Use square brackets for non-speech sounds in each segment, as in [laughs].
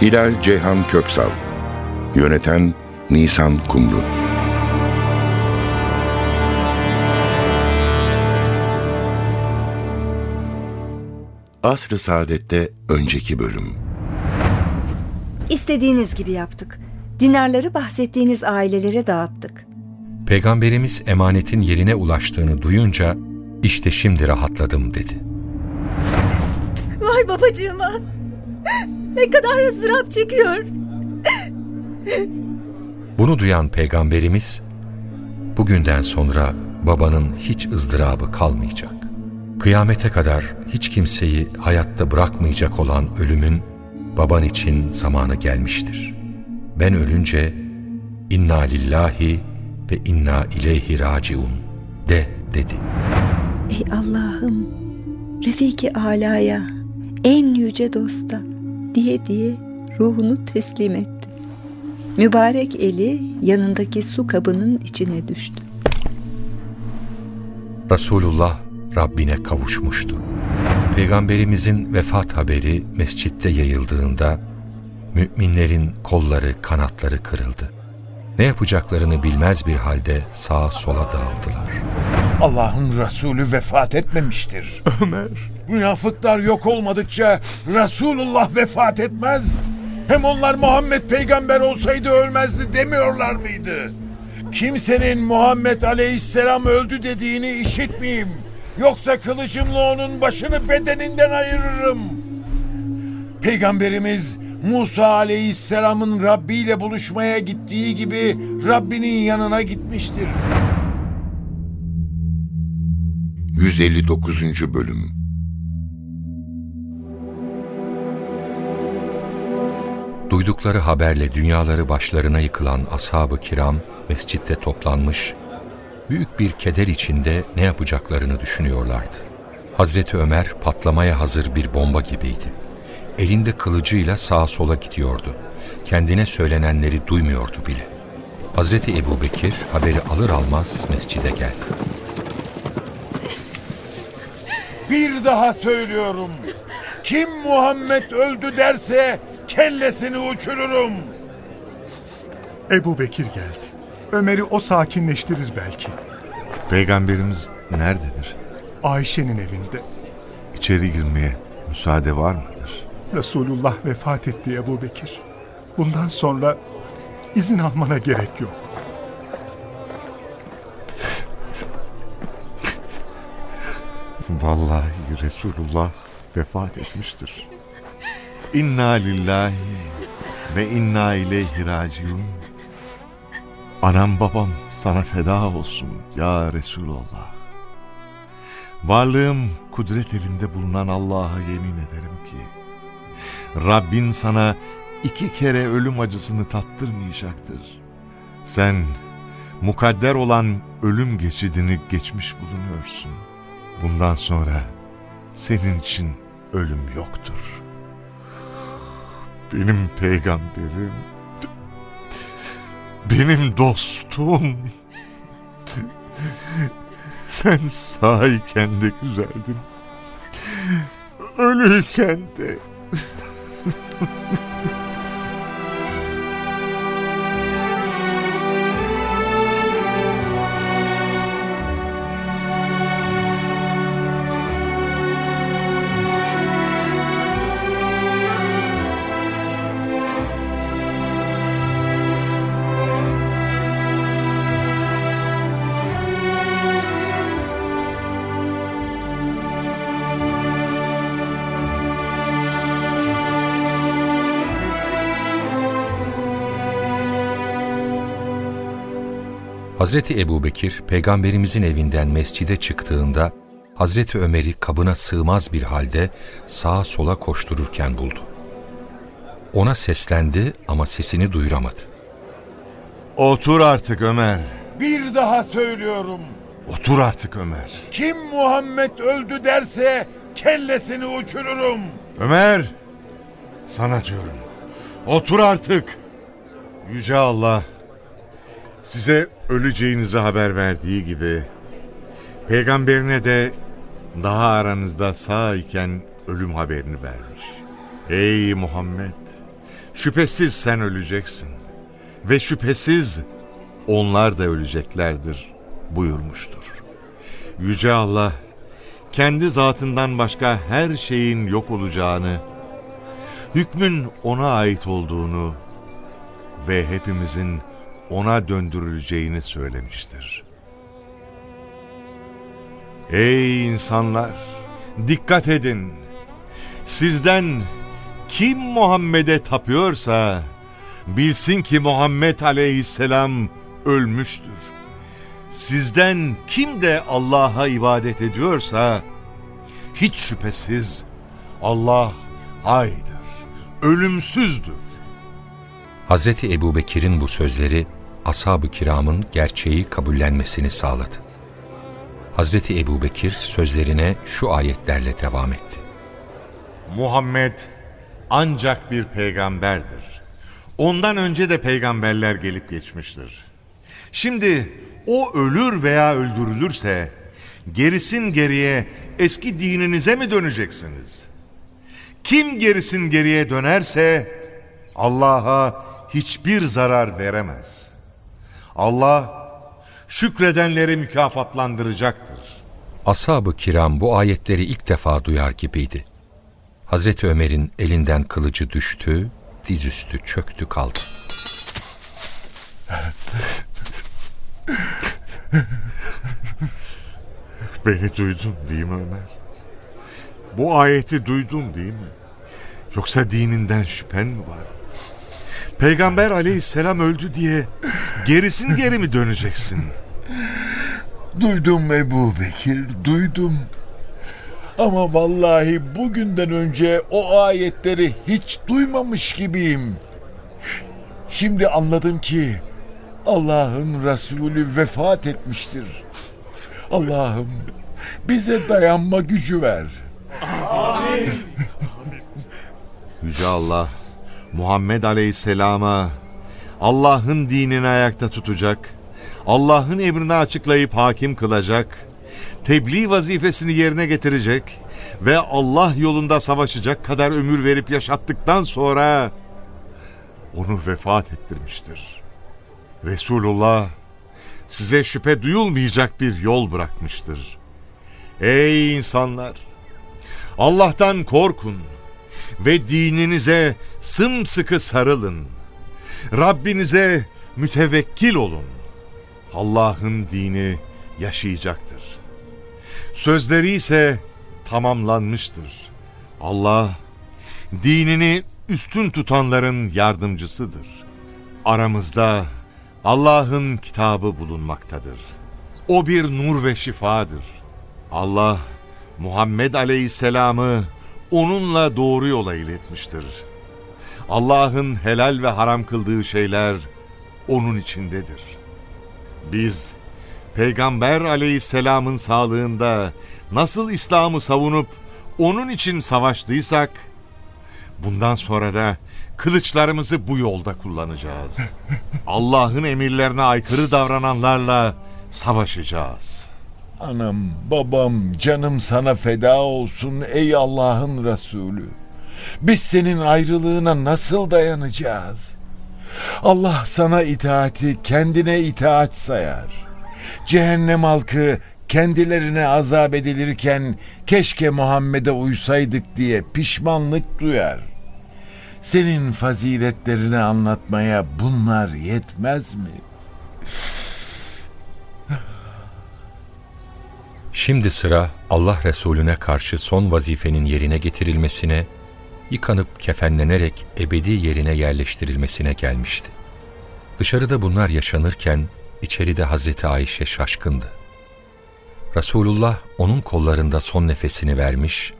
Hilal Ceyhan Köksal Yöneten Nisan Kumru Asr-ı Saadet'te önceki bölüm İstediğiniz gibi yaptık. Dinarları bahsettiğiniz ailelere dağıttık. Peygamberimiz emanetin yerine ulaştığını duyunca işte şimdi rahatladım dedi. Vay babacığıma. Ne kadar ızdırap çekiyor. Bunu duyan Peygamberimiz bugünden sonra babanın hiç ızdırabı kalmayacak. Kıyamete kadar hiç kimseyi hayatta bırakmayacak olan ölümün baban için zamanı gelmiştir. Ben ölünce inna lillahi ve inna ileyhi raciun de dedi. Ey Allah'ım Refiki Ala'ya en yüce dosta diye diye ruhunu teslim etti. Mübarek eli yanındaki su kabının içine düştü. Resulullah Rabbine kavuşmuştu. Peygamberimizin vefat haberi mescitte yayıldığında müminlerin kolları kanatları kırıldı. Ne yapacaklarını bilmez bir halde sağa sola dağıldılar. Allah'ın Resulü vefat etmemiştir. Ömer. Münafıklar yok olmadıkça Resulullah vefat etmez. Hem onlar Muhammed peygamber olsaydı ölmezdi demiyorlar mıydı? Kimsenin Muhammed aleyhisselam öldü dediğini işitmeyeyim. Yoksa kılıcımla onun başını bedeninden ayırırım. Peygamberimiz Musa aleyhisselamın Rabbi ile buluşmaya gittiği gibi Rabbinin yanına gitmiştir. 159. Bölüm Duydukları haberle dünyaları başlarına yıkılan ashab-ı kiram mescitte toplanmış, büyük bir keder içinde ne yapacaklarını düşünüyorlardı. Hazreti Ömer patlamaya hazır bir bomba gibiydi. Elinde kılıcıyla sağa sola gidiyordu. Kendine söylenenleri duymuyordu bile. Hazreti Ebu Bekir haberi alır almaz mescide geldi. Bir daha söylüyorum. Kim Muhammed öldü derse kellesini uçururum. Ebu Bekir geldi. Ömer'i o sakinleştirir belki. Peygamberimiz nerededir? Ayşe'nin evinde. İçeri girmeye müsaade var mıdır? Resulullah vefat etti Ebu Bekir. Bundan sonra izin almana gerek yok. Vallahi Resulullah vefat etmiştir. İnna lillahi ve inna ileyhi raciun. Anam babam sana feda olsun ya Resulullah. Varlığım kudret elinde bulunan Allah'a yemin ederim ki Rabbin sana iki kere ölüm acısını tattırmayacaktır. Sen mukadder olan ölüm geçidini geçmiş bulunuyorsun. Bundan sonra senin için ölüm yoktur. Benim peygamberim, benim dostum. Sen sağyken de güzeldin. Ölürken de. Hazreti Ebubekir peygamberimizin evinden mescide çıktığında Hazreti Ömer'i kabına sığmaz bir halde sağa sola koştururken buldu. ona seslendi ama sesini duyuramadı. Otur artık Ömer. Bir daha söylüyorum. Otur artık Ömer. Kim Muhammed öldü derse kellesini uçururum. Ömer! Sana diyorum. Otur artık. Yüce Allah size öleceğinizi haber verdiği gibi peygamberine de daha aranızda sağ iken ölüm haberini vermiş. Ey Muhammed! Şüphesiz sen öleceksin ve şüphesiz onlar da öleceklerdir buyurmuştur. Yüce Allah kendi zatından başka her şeyin yok olacağını, hükmün ona ait olduğunu ve hepimizin ona döndürüleceğini söylemiştir. Ey insanlar! Dikkat edin! Sizden kim Muhammed'e tapıyorsa bilsin ki Muhammed aleyhisselam ölmüştür. Sizden kim de Allah'a ibadet ediyorsa hiç şüphesiz Allah haydır, ölümsüzdür. Hazreti Ebubekir'in bu sözleri ashab-ı kiramın gerçeği kabullenmesini sağladı. Hazreti Ebubekir sözlerine şu ayetlerle devam etti. Muhammed ancak bir peygamberdir. Ondan önce de peygamberler gelip geçmiştir. Şimdi o ölür veya öldürülürse gerisin geriye eski dininize mi döneceksiniz? Kim gerisin geriye dönerse Allah'a hiçbir zarar veremez. Allah şükredenleri mükafatlandıracaktır. Ashab-ı kiram bu ayetleri ilk defa duyar gibiydi. Hazreti Ömer'in elinden kılıcı düştü, dizüstü çöktü kaldı. [laughs] Beni duydun değil mi Ömer? Bu ayeti duydun değil mi? Yoksa dininden şüphen mi var? Peygamber aleyhisselam öldü diye gerisin geri mi döneceksin? Duydum Ebu Bekir, duydum. Ama vallahi bugünden önce o ayetleri hiç duymamış gibiyim. Şimdi anladım ki Allah'ın Resulü vefat etmiştir. Allah'ım bize dayanma gücü ver. [laughs] Yüce Allah Muhammed Aleyhisselam'a Allah'ın dinini ayakta tutacak, Allah'ın emrini açıklayıp hakim kılacak, tebliğ vazifesini yerine getirecek ve Allah yolunda savaşacak kadar ömür verip yaşattıktan sonra onu vefat ettirmiştir. Resulullah size şüphe duyulmayacak bir yol bırakmıştır. Ey insanlar! Allah'tan korkun ve dininize sımsıkı sarılın. Rabbinize mütevekkil olun. Allah'ın dini yaşayacaktır. Sözleri ise tamamlanmıştır. Allah dinini üstün tutanların yardımcısıdır. Aramızda Allah'ın kitabı bulunmaktadır. O bir nur ve şifadır. Allah Muhammed Aleyhisselam'ı onunla doğru yola iletmiştir. Allah'ın helal ve haram kıldığı şeyler onun içindedir. Biz Peygamber aleyhisselamın sağlığında nasıl İslam'ı savunup onun için savaştıysak, bundan sonra da kılıçlarımızı bu yolda kullanacağız. [laughs] Allah'ın emirlerine aykırı davrananlarla savaşacağız. Anam, babam, canım sana feda olsun ey Allah'ın Resulü. Biz senin ayrılığına nasıl dayanacağız? Allah sana itaati kendine itaat sayar. Cehennem halkı kendilerine azap edilirken keşke Muhammed'e uysaydık diye pişmanlık duyar. Senin faziletlerini anlatmaya bunlar yetmez mi? Şimdi sıra Allah Resulüne karşı son vazifenin yerine getirilmesine, yıkanıp kefenlenerek ebedi yerine yerleştirilmesine gelmişti. Dışarıda bunlar yaşanırken içeride Hazreti Ayşe şaşkındı. Resulullah onun kollarında son nefesini vermiş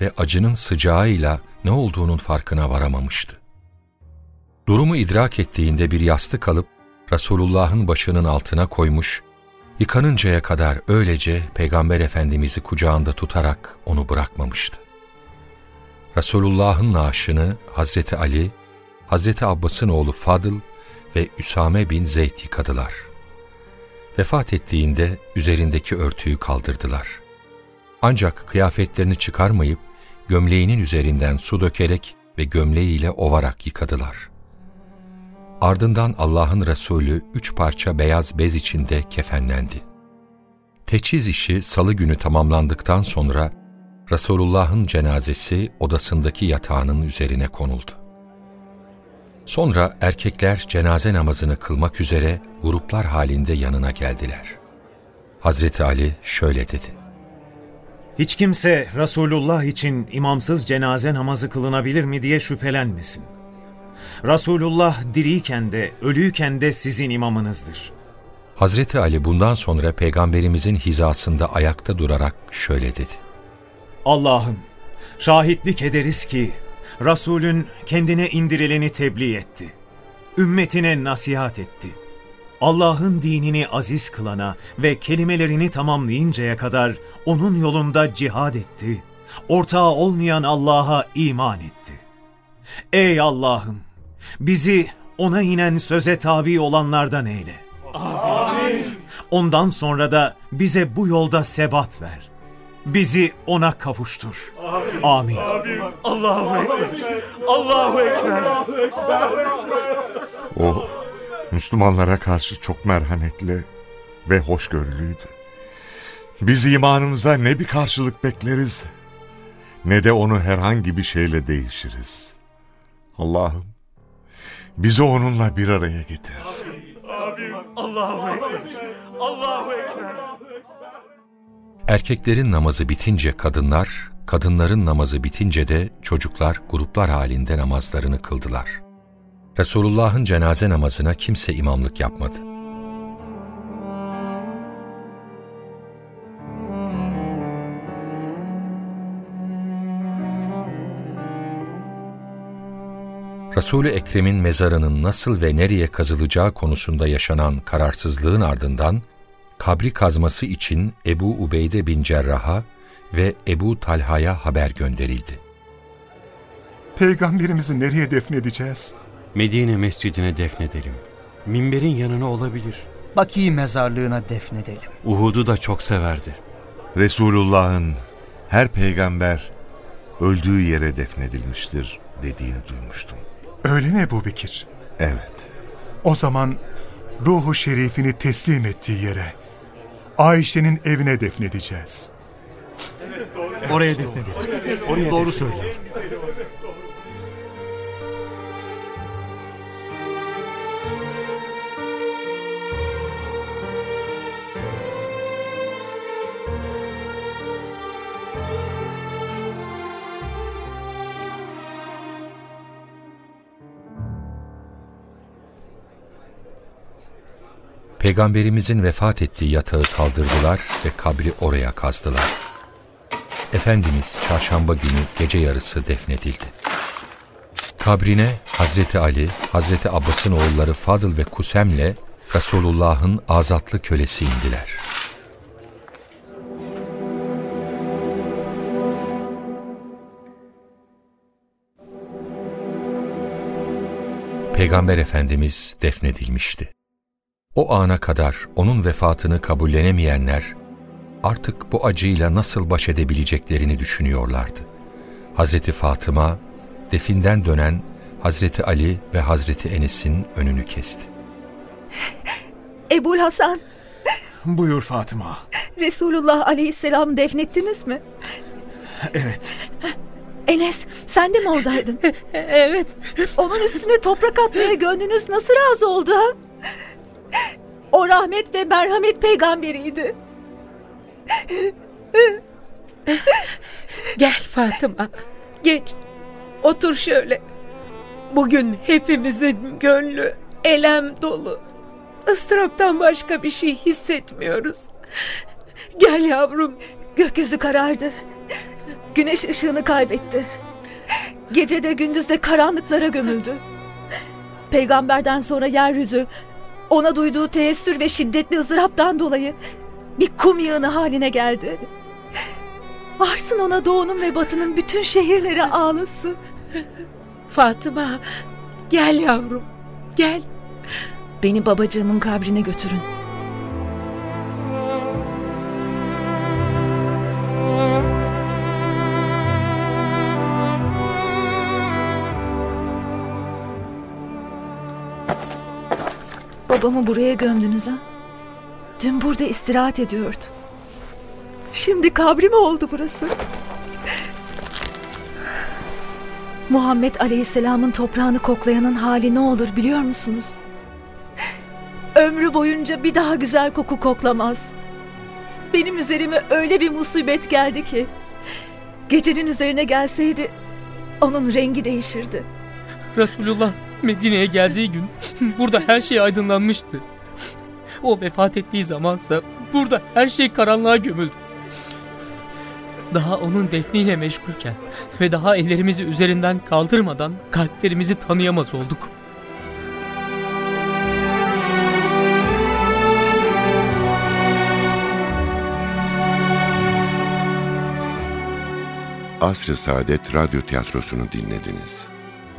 ve acının sıcağıyla ne olduğunun farkına varamamıştı. Durumu idrak ettiğinde bir yastık alıp Resulullah'ın başının altına koymuş, yıkanıncaya kadar öylece Peygamber Efendimiz'i kucağında tutarak onu bırakmamıştı. Resulullah'ın naaşını Hazreti Ali, Hazreti Abbas'ın oğlu Fadıl ve Üsame bin Zeyd yıkadılar. Vefat ettiğinde üzerindeki örtüyü kaldırdılar. Ancak kıyafetlerini çıkarmayıp gömleğinin üzerinden su dökerek ve gömleğiyle ovarak yıkadılar. Ardından Allah'ın Resulü üç parça beyaz bez içinde kefenlendi. Teçhiz işi salı günü tamamlandıktan sonra Resulullah'ın cenazesi odasındaki yatağının üzerine konuldu. Sonra erkekler cenaze namazını kılmak üzere gruplar halinde yanına geldiler. Hazreti Ali şöyle dedi. Hiç kimse Resulullah için imamsız cenaze namazı kılınabilir mi diye şüphelenmesin. Resulullah diriyken de ölüyken de sizin imamınızdır. Hazreti Ali bundan sonra peygamberimizin hizasında ayakta durarak şöyle dedi. Allah'ım şahitlik ederiz ki Resulün kendine indirileni tebliğ etti. Ümmetine nasihat etti. Allah'ın dinini aziz kılana ve kelimelerini tamamlayıncaya kadar onun yolunda cihad etti. Ortağı olmayan Allah'a iman etti. Ey Allah'ım! Bizi ona inen söze tabi olanlardan eyle. Amin. Ondan sonra da bize bu yolda sebat ver. Bizi ona kavuştur. Amin. Amin. Allahu Ekber. Allahu Ekber. O Müslümanlara karşı çok merhametli ve hoşgörülüydü. Biz imanımıza ne bir karşılık bekleriz ne de onu herhangi bir şeyle değişiriz. Allah'ım bizi onunla bir araya getir. Amin. Allahu Ekber. Allahu Ekber. Erkeklerin namazı bitince kadınlar, kadınların namazı bitince de çocuklar gruplar halinde namazlarını kıldılar. Resulullah'ın cenaze namazına kimse imamlık yapmadı. Resul-i Ekrem'in mezarının nasıl ve nereye kazılacağı konusunda yaşanan kararsızlığın ardından kabri kazması için Ebu Ubeyde bin Cerrah'a ve Ebu Talha'ya haber gönderildi. Peygamberimizi nereye defnedeceğiz? Medine mescidine defnedelim. Minberin yanına olabilir. Baki mezarlığına defnedelim. Uhud'u da çok severdi. Resulullah'ın her peygamber öldüğü yere defnedilmiştir dediğini duymuştum. Öyle mi Ebu Bekir? Evet. O zaman ruhu şerifini teslim ettiği yere, Ayşe'nin evine defnedeceğiz. Oraya defnedelim. Oraya Doğru söylüyor. Peygamberimizin vefat ettiği yatağı kaldırdılar ve kabri oraya kazdılar. Efendimiz çarşamba günü gece yarısı defnedildi. Kabrine Hazreti Ali, Hazreti Abbas'ın oğulları Fadıl ve Kusem'le Resulullah'ın azatlı kölesi indiler. Peygamber Efendimiz defnedilmişti. O ana kadar onun vefatını kabullenemeyenler artık bu acıyla nasıl baş edebileceklerini düşünüyorlardı. Hazreti Fatıma definden dönen Hazreti Ali ve Hazreti Enes'in önünü kesti. [laughs] Ebul Hasan, Buyur Fatıma. Resulullah aleyhisselam defnettiniz mi? Evet. Enes, sen de mi oradaydın? [laughs] evet. Onun üstüne toprak atmaya gönlünüz nasıl razı oldu ha? O rahmet ve merhamet peygamberiydi. Gel Fatıma, geç. Otur şöyle. Bugün hepimizin gönlü elem dolu. Istıraptan başka bir şey hissetmiyoruz. Gel yavrum. Gökyüzü karardı. Güneş ışığını kaybetti. Gece de gündüz de karanlıklara gömüldü. Peygamberden sonra yeryüzü ona duyduğu teessür ve şiddetli ızdıraptan dolayı bir kum yığını haline geldi. Varsın ona doğunun ve batının bütün şehirleri ağlasın. Fatıma, gel yavrum, gel. Beni babacığımın kabrine götürün. Babamı buraya gömdünüz ha? Dün burada istirahat ediyordu. Şimdi kabri mi oldu burası? Muhammed Aleyhisselam'ın toprağını koklayanın hali ne olur biliyor musunuz? Ömrü boyunca bir daha güzel koku koklamaz. Benim üzerime öyle bir musibet geldi ki gecenin üzerine gelseydi onun rengi değişirdi. Resulullah Medine'ye geldiği gün [laughs] burada her şey aydınlanmıştı. O vefat ettiği zamansa burada her şey karanlığa gömüldü. Daha onun defniyle meşgulken ve daha ellerimizi üzerinden kaldırmadan kalplerimizi tanıyamaz olduk. Asr-ı Saadet Radyo Tiyatrosu'nu dinlediniz.